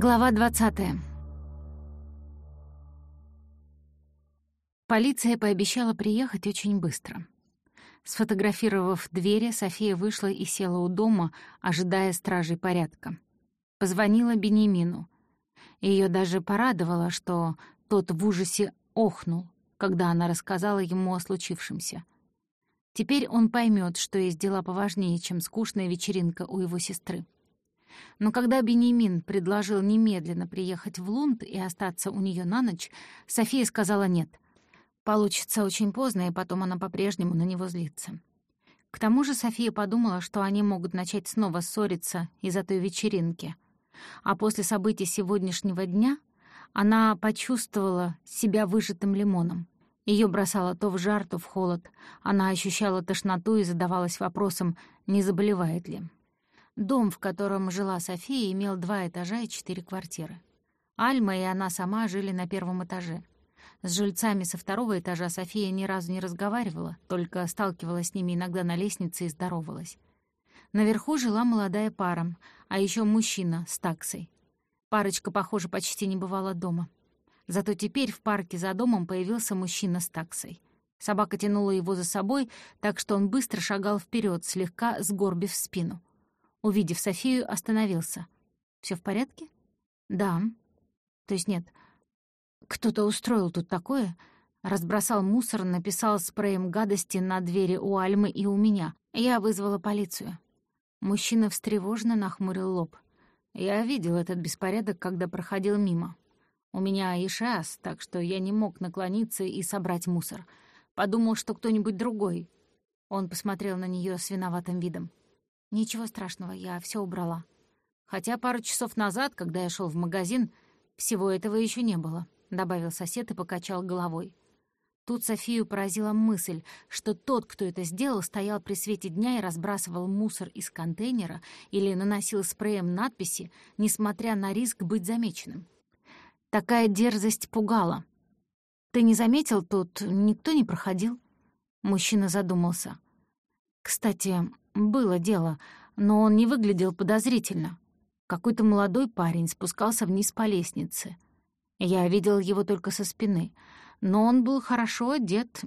Глава 20. Полиция пообещала приехать очень быстро. Сфотографировав двери, София вышла и села у дома, ожидая стражей порядка. Позвонила Бенемину. Ее даже порадовало, что тот в ужасе охнул, когда она рассказала ему о случившемся. Теперь он поймет, что есть дела поважнее, чем скучная вечеринка у его сестры. Но когда Бенемин предложил немедленно приехать в Лунд и остаться у нее на ночь, София сказала «нет». Получится очень поздно, и потом она по-прежнему на него злится. К тому же София подумала, что они могут начать снова ссориться из-за той вечеринки. А после событий сегодняшнего дня она почувствовала себя выжатым лимоном. Ее бросало то в жар, то в холод. Она ощущала тошноту и задавалась вопросом, не заболевает ли. Дом, в котором жила София, имел два этажа и четыре квартиры. Альма и она сама жили на первом этаже. С жильцами со второго этажа София ни разу не разговаривала, только сталкивалась с ними иногда на лестнице и здоровалась. Наверху жила молодая пара, а еще мужчина с таксой. Парочка, похоже, почти не бывала дома. Зато теперь в парке за домом появился мужчина с таксой. Собака тянула его за собой, так что он быстро шагал вперед, слегка сгорбив спину. Увидев Софию, остановился. Все в порядке?» «Да». «То есть нет. Кто-то устроил тут такое?» Разбросал мусор, написал спреем гадости на двери у Альмы и у меня. Я вызвала полицию. Мужчина встревоженно нахмурил лоб. Я видел этот беспорядок, когда проходил мимо. У меня ишас, так что я не мог наклониться и собрать мусор. Подумал, что кто-нибудь другой. Он посмотрел на нее с виноватым видом. «Ничего страшного, я все убрала. Хотя пару часов назад, когда я шел в магазин, всего этого еще не было», — добавил сосед и покачал головой. Тут Софию поразила мысль, что тот, кто это сделал, стоял при свете дня и разбрасывал мусор из контейнера или наносил спреем надписи, несмотря на риск быть замеченным. Такая дерзость пугала. «Ты не заметил, тут никто не проходил?» Мужчина задумался. «Кстати, было дело, но он не выглядел подозрительно. Какой-то молодой парень спускался вниз по лестнице. Я видел его только со спины, но он был хорошо одет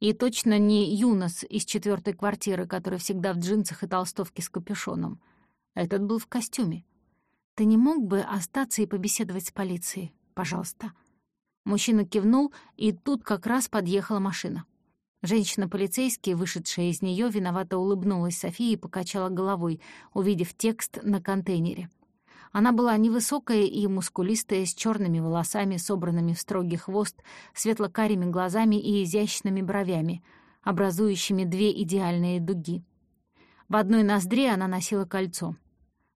и точно не Юнос из четвертой квартиры, который всегда в джинсах и толстовке с капюшоном. Этот был в костюме. Ты не мог бы остаться и побеседовать с полицией, пожалуйста?» Мужчина кивнул, и тут как раз подъехала машина. Женщина-полицейский, вышедшая из нее, виновато улыбнулась Софии и покачала головой, увидев текст на контейнере. Она была невысокая и мускулистая, с черными волосами, собранными в строгий хвост, светло-карими глазами и изящными бровями, образующими две идеальные дуги. В одной ноздре она носила кольцо.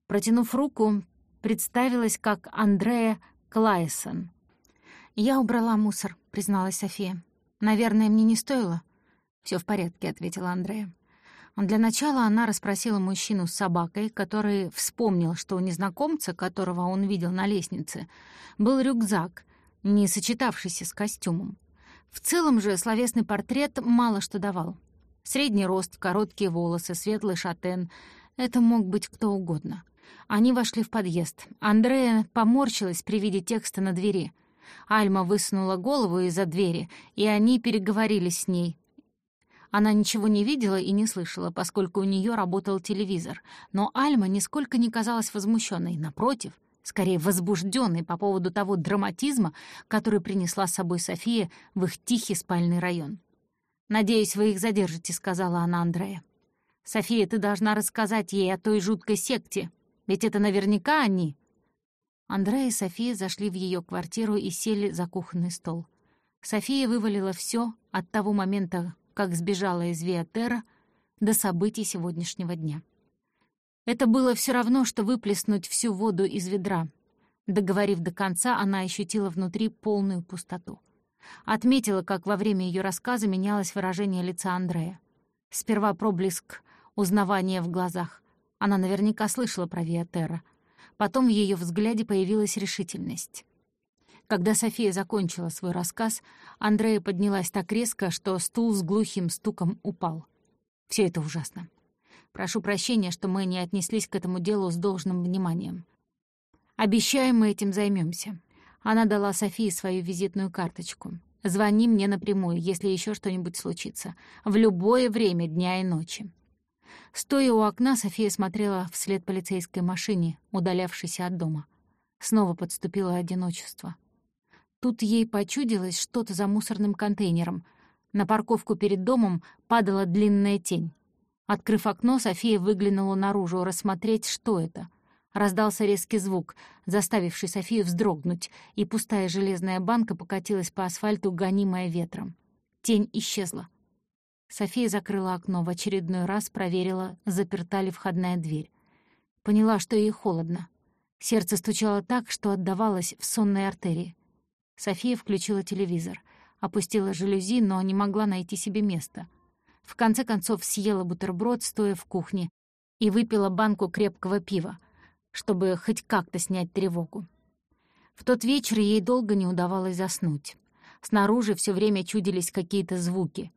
Протянув руку, представилась как Андрея Клайсон. «Я убрала мусор», — призналась София. «Наверное, мне не стоило». Все в порядке», — ответила Андрея. Для начала она расспросила мужчину с собакой, который вспомнил, что у незнакомца, которого он видел на лестнице, был рюкзак, не сочетавшийся с костюмом. В целом же словесный портрет мало что давал. Средний рост, короткие волосы, светлый шатен — это мог быть кто угодно. Они вошли в подъезд. Андрея поморщилась при виде текста на двери. Альма высунула голову из-за двери, и они переговорили с ней, она ничего не видела и не слышала, поскольку у нее работал телевизор. Но Альма нисколько не казалась возмущенной, напротив, скорее возбужденной по поводу того драматизма, который принесла с собой София в их тихий спальный район. «Надеюсь, вы их задержите», — сказала она Андрея. «София, ты должна рассказать ей о той жуткой секте, ведь это наверняка они». Андрея и София зашли в ее квартиру и сели за кухонный стол. София вывалила все от того момента, как сбежала из Виатера до событий сегодняшнего дня. Это было все равно, что выплеснуть всю воду из ведра. Договорив до конца, она ощутила внутри полную пустоту. Отметила, как во время ее рассказа менялось выражение лица Андрея. Сперва проблеск узнавания в глазах. Она наверняка слышала про Виатера. Потом в ее взгляде появилась решительность. Когда София закончила свой рассказ, Андрея поднялась так резко, что стул с глухим стуком упал. Все это ужасно. Прошу прощения, что мы не отнеслись к этому делу с должным вниманием. Обещаем, мы этим займемся. Она дала Софии свою визитную карточку. Звони мне напрямую, если еще что-нибудь случится. В любое время дня и ночи. Стоя у окна, София смотрела вслед полицейской машине, удалявшейся от дома. Снова подступило одиночество. Тут ей почудилось что-то за мусорным контейнером. На парковку перед домом падала длинная тень. Открыв окно, София выглянула наружу, рассмотреть, что это. Раздался резкий звук, заставивший Софию вздрогнуть, и пустая железная банка покатилась по асфальту, гонимая ветром. Тень исчезла. София закрыла окно, в очередной раз проверила, заперта ли входная дверь. Поняла, что ей холодно. Сердце стучало так, что отдавалось в сонной артерии. София включила телевизор, опустила жалюзи, но не могла найти себе места. В конце концов съела бутерброд, стоя в кухне, и выпила банку крепкого пива, чтобы хоть как-то снять тревогу. В тот вечер ей долго не удавалось заснуть. Снаружи все время чудились какие-то звуки.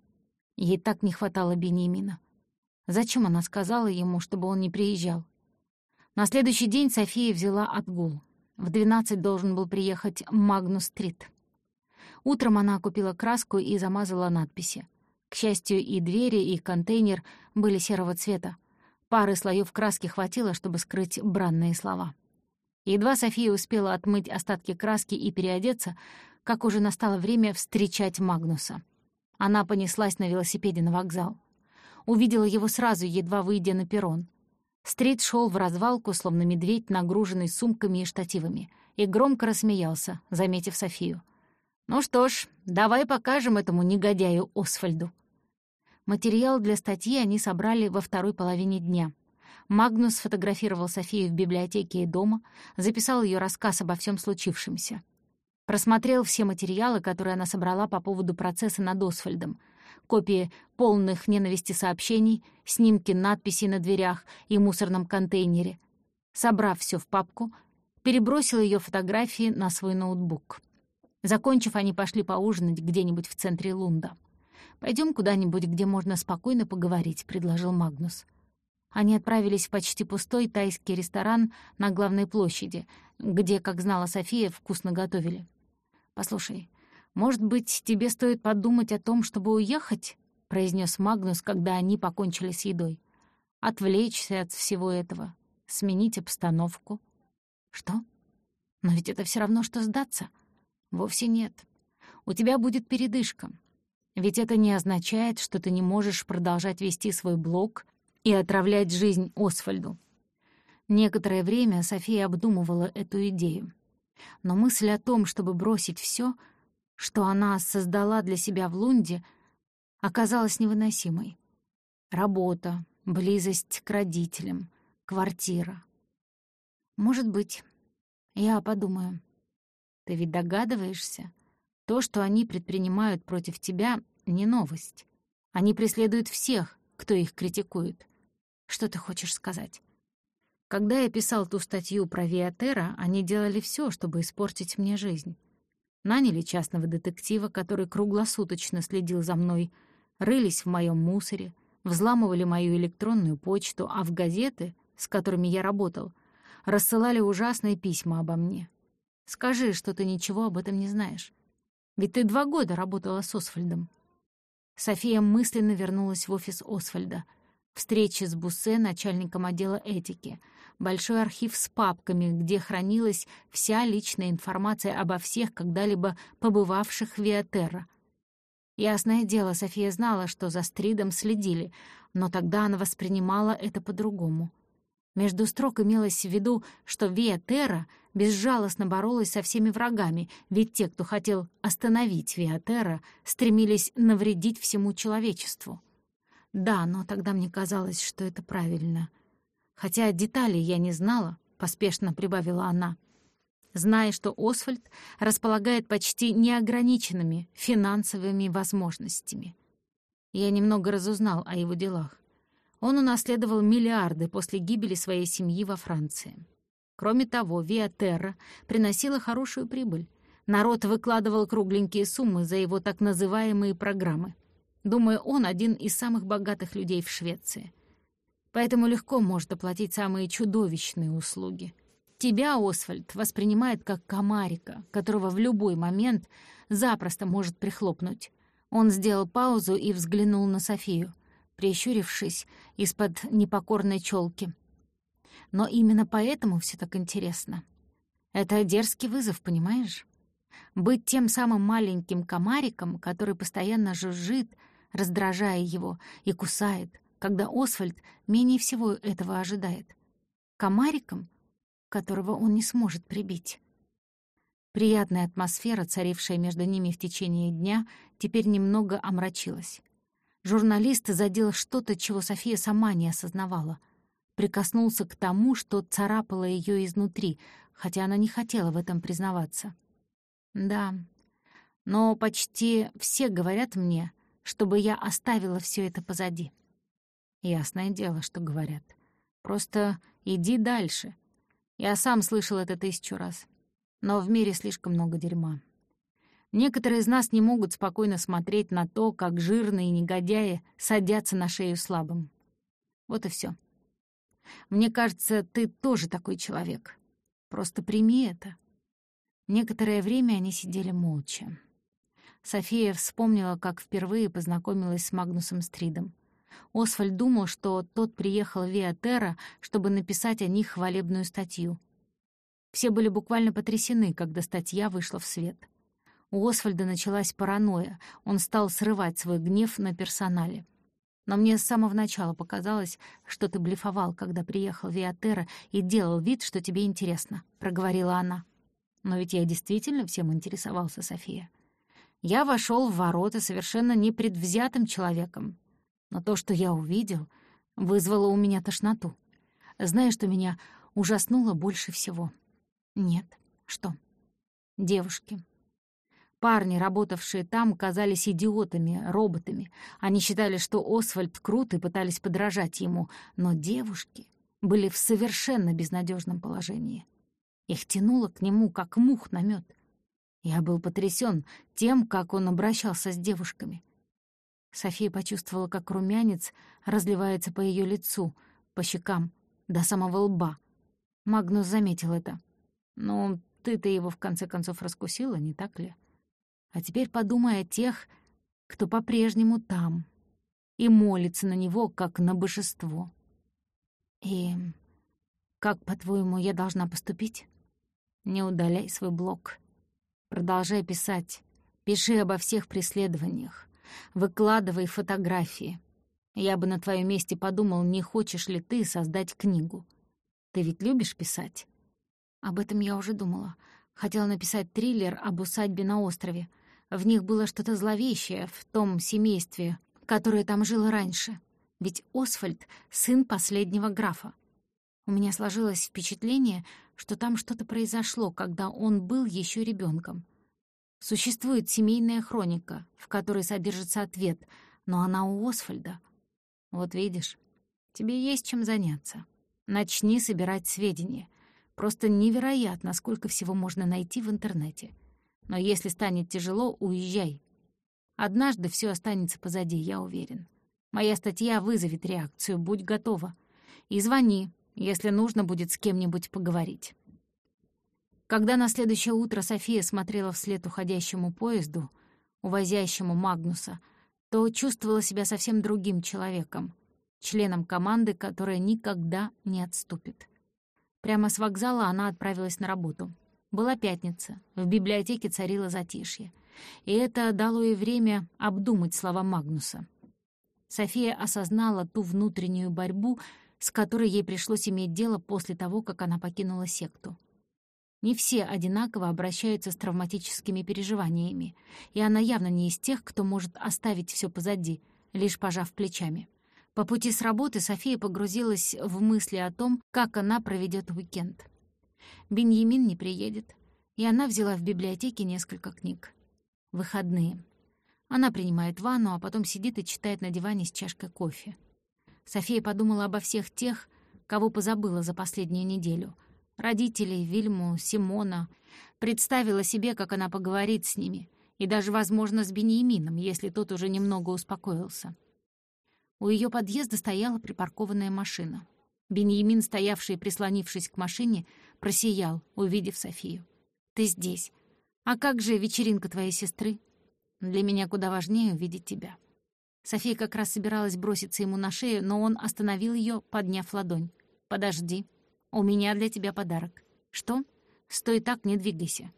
Ей так не хватало Бенемина. Зачем она сказала ему, чтобы он не приезжал? На следующий день София взяла отгул. В двенадцать должен был приехать Магнус-стрит. Утром она купила краску и замазала надписи. К счастью, и двери, и контейнер были серого цвета. Пары слоев краски хватило, чтобы скрыть бранные слова. Едва София успела отмыть остатки краски и переодеться, как уже настало время встречать Магнуса. Она понеслась на велосипеде на вокзал. Увидела его сразу, едва выйдя на перрон. Стрит шел в развалку, словно медведь, нагруженный сумками и штативами, и громко рассмеялся, заметив Софию. «Ну что ж, давай покажем этому негодяю Освальду». Материал для статьи они собрали во второй половине дня. Магнус сфотографировал Софию в библиотеке и дома, записал ее рассказ обо всем случившемся. Просмотрел все материалы, которые она собрала по поводу процесса над Освальдом — копии полных ненависти сообщений, снимки надписей на дверях и мусорном контейнере. Собрав все в папку, перебросил ее фотографии на свой ноутбук. Закончив, они пошли поужинать где-нибудь в центре Лунда. Пойдем куда-нибудь, где можно спокойно поговорить», — предложил Магнус. Они отправились в почти пустой тайский ресторан на главной площади, где, как знала София, вкусно готовили. «Послушай, «Может быть, тебе стоит подумать о том, чтобы уехать?» — произнес Магнус, когда они покончили с едой. «Отвлечься от всего этого, сменить обстановку». «Что? Но ведь это все равно, что сдаться». «Вовсе нет. У тебя будет передышка. Ведь это не означает, что ты не можешь продолжать вести свой блог и отравлять жизнь Освальду». Некоторое время София обдумывала эту идею. Но мысль о том, чтобы бросить все — что она создала для себя в Лунде, оказалась невыносимой. Работа, близость к родителям, квартира. Может быть, я подумаю. Ты ведь догадываешься, то, что они предпринимают против тебя, не новость. Они преследуют всех, кто их критикует. Что ты хочешь сказать? Когда я писал ту статью про Виатера, они делали все, чтобы испортить мне жизнь. Наняли частного детектива, который круглосуточно следил за мной, рылись в моем мусоре, взламывали мою электронную почту, а в газеты, с которыми я работал, рассылали ужасные письма обо мне. Скажи, что ты ничего об этом не знаешь. Ведь ты два года работала с Освальдом. София мысленно вернулась в офис Освальда. Встреча с Буссе, начальником отдела этики — большой архив с папками, где хранилась вся личная информация обо всех когда-либо побывавших в Виатерра. Ясное дело, София знала, что за Стридом следили, но тогда она воспринимала это по-другому. Между строк имелось в виду, что Виатерра безжалостно боролась со всеми врагами, ведь те, кто хотел остановить Виатерра, стремились навредить всему человечеству. Да, но тогда мне казалось, что это правильно — Хотя деталей я не знала, поспешно прибавила она. Зная, что Освальд располагает почти неограниченными финансовыми возможностями. Я немного разузнал о его делах. Он унаследовал миллиарды после гибели своей семьи во Франции. Кроме того, Виа Терра приносила хорошую прибыль. Народ выкладывал кругленькие суммы за его так называемые программы. Думаю, он один из самых богатых людей в Швеции поэтому легко может оплатить самые чудовищные услуги. Тебя Освальд воспринимает как комарика, которого в любой момент запросто может прихлопнуть. Он сделал паузу и взглянул на Софию, прищурившись из-под непокорной челки. Но именно поэтому все так интересно. Это дерзкий вызов, понимаешь? Быть тем самым маленьким комариком, который постоянно жужжит, раздражая его, и кусает, когда Освальд менее всего этого ожидает. Комариком, которого он не сможет прибить. Приятная атмосфера, царившая между ними в течение дня, теперь немного омрачилась. Журналист задел что-то, чего София сама не осознавала. Прикоснулся к тому, что царапало ее изнутри, хотя она не хотела в этом признаваться. Да, но почти все говорят мне, чтобы я оставила все это позади. Ясное дело, что говорят. Просто иди дальше. Я сам слышал это тысячу раз. Но в мире слишком много дерьма. Некоторые из нас не могут спокойно смотреть на то, как жирные негодяи садятся на шею слабым. Вот и все. Мне кажется, ты тоже такой человек. Просто прими это. Некоторое время они сидели молча. София вспомнила, как впервые познакомилась с Магнусом Стридом. Освальд думал, что тот приехал в Виатера, чтобы написать о них хвалебную статью. Все были буквально потрясены, когда статья вышла в свет. У Освальда началась паранойя, он стал срывать свой гнев на персонале. Но мне с самого начала показалось, что ты блефовал, когда приехал в Виатера и делал вид, что тебе интересно», — проговорила она. Но ведь я действительно всем интересовался, София. Я вошел в ворота совершенно непредвзятым человеком. Но то, что я увидел, вызвало у меня тошноту. Знаешь, что меня ужаснуло больше всего? Нет. Что? Девушки. Парни, работавшие там, казались идиотами, роботами. Они считали, что Освальд крут и пытались подражать ему. Но девушки были в совершенно безнадежном положении. Их тянуло к нему, как мух на мед. Я был потрясен тем, как он обращался с девушками. София почувствовала, как румянец разливается по ее лицу, по щекам, до самого лба. Магнус заметил это. «Ну, ты-то его в конце концов раскусила, не так ли? А теперь подумай о тех, кто по-прежнему там и молится на него, как на божество. И как, по-твоему, я должна поступить?» Не удаляй свой блог. Продолжай писать. Пиши обо всех преследованиях. Выкладывай фотографии. Я бы на твоем месте подумал, не хочешь ли ты создать книгу. Ты ведь любишь писать? Об этом я уже думала. Хотела написать триллер об усадьбе на острове. В них было что-то зловещее в том семействе, которое там жило раньше. Ведь Освальд — сын последнего графа. У меня сложилось впечатление, что там что-то произошло, когда он был еще ребенком. Существует семейная хроника, в которой содержится ответ, но она у Освальда. Вот видишь, тебе есть чем заняться. Начни собирать сведения. Просто невероятно, сколько всего можно найти в интернете. Но если станет тяжело, уезжай. Однажды все останется позади, я уверен. Моя статья вызовет реакцию, будь готова. И звони, если нужно будет с кем-нибудь поговорить. Когда на следующее утро София смотрела вслед уходящему поезду, увозящему Магнуса, то чувствовала себя совсем другим человеком, членом команды, которая никогда не отступит. Прямо с вокзала она отправилась на работу. Была пятница, в библиотеке царило затишье, и это дало ей время обдумать слова Магнуса. София осознала ту внутреннюю борьбу, с которой ей пришлось иметь дело после того, как она покинула секту. Не все одинаково обращаются с травматическими переживаниями, и она явно не из тех, кто может оставить все позади, лишь пожав плечами. По пути с работы София погрузилась в мысли о том, как она проведет уикенд. Беньямин не приедет, и она взяла в библиотеке несколько книг. Выходные. Она принимает ванну, а потом сидит и читает на диване с чашкой кофе. София подумала обо всех тех, кого позабыла за последнюю неделю. Родителей, Вильму, Симона. Представила себе, как она поговорит с ними. И даже, возможно, с Бениемином, если тот уже немного успокоился. У ее подъезда стояла припаркованная машина. Беньямин, стоявший, прислонившись к машине, просиял, увидев Софию. «Ты здесь. А как же вечеринка твоей сестры? Для меня куда важнее увидеть тебя». София как раз собиралась броситься ему на шею, но он остановил ее, подняв ладонь. «Подожди. У меня для тебя подарок». «Что? Стой так, не двигайся».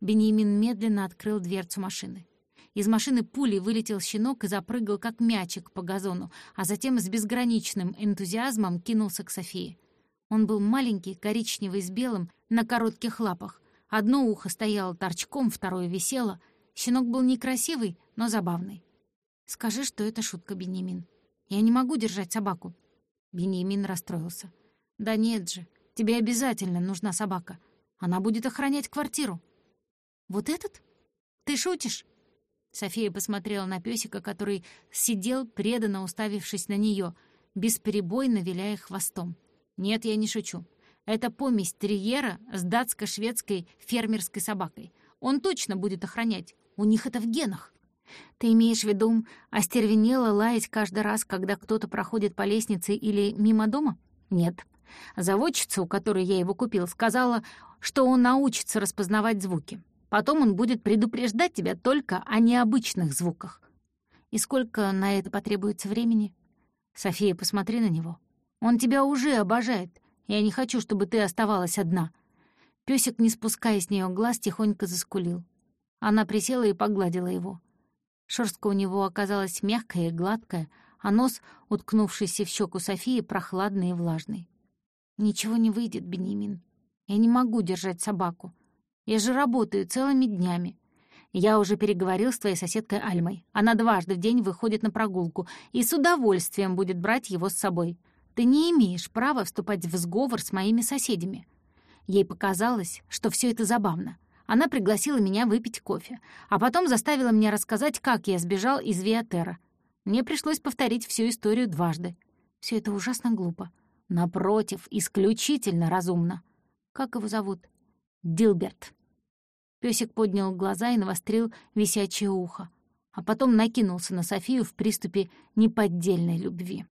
Беньямин медленно открыл дверцу машины. Из машины пулей вылетел щенок и запрыгал, как мячик, по газону, а затем с безграничным энтузиазмом кинулся к Софии. Он был маленький, коричневый с белым, на коротких лапах. Одно ухо стояло торчком, второе висело. Щенок был некрасивый, но забавный. «Скажи, что это шутка, Бенемин. Я не могу держать собаку». Бенемин расстроился. «Да нет же, тебе обязательно нужна собака. Она будет охранять квартиру». «Вот этот? Ты шутишь?» София посмотрела на песика, который сидел, преданно уставившись на нее, бесперебойно виляя хвостом. «Нет, я не шучу. Это помесь терьера с датско-шведской фермерской собакой. Он точно будет охранять. У них это в генах». «Ты имеешь в виду остервенело лаять каждый раз, когда кто-то проходит по лестнице или мимо дома?» «Нет. Заводчица, у которой я его купил, сказала, что он научится распознавать звуки. Потом он будет предупреждать тебя только о необычных звуках. И сколько на это потребуется времени? София, посмотри на него. Он тебя уже обожает. Я не хочу, чтобы ты оставалась одна. Пёсик, не спуская с неё глаз, тихонько заскулил. Она присела и погладила его. Шерстка у него оказалась мягкая и гладкая, а нос, уткнувшийся в щеку Софии, прохладный и влажный. «Ничего не выйдет, Бенемин. Я не могу держать собаку. Я же работаю целыми днями. Я уже переговорил с твоей соседкой Альмой. Она дважды в день выходит на прогулку и с удовольствием будет брать его с собой. Ты не имеешь права вступать в сговор с моими соседями». Ей показалось, что все это забавно. Она пригласила меня выпить кофе, а потом заставила меня рассказать, как я сбежал из Виатера. Мне пришлось повторить всю историю дважды. Все это ужасно глупо. Напротив, исключительно разумно. Как его зовут? Дилберт. Пёсик поднял глаза и навострил висячее ухо, а потом накинулся на Софию в приступе неподдельной любви.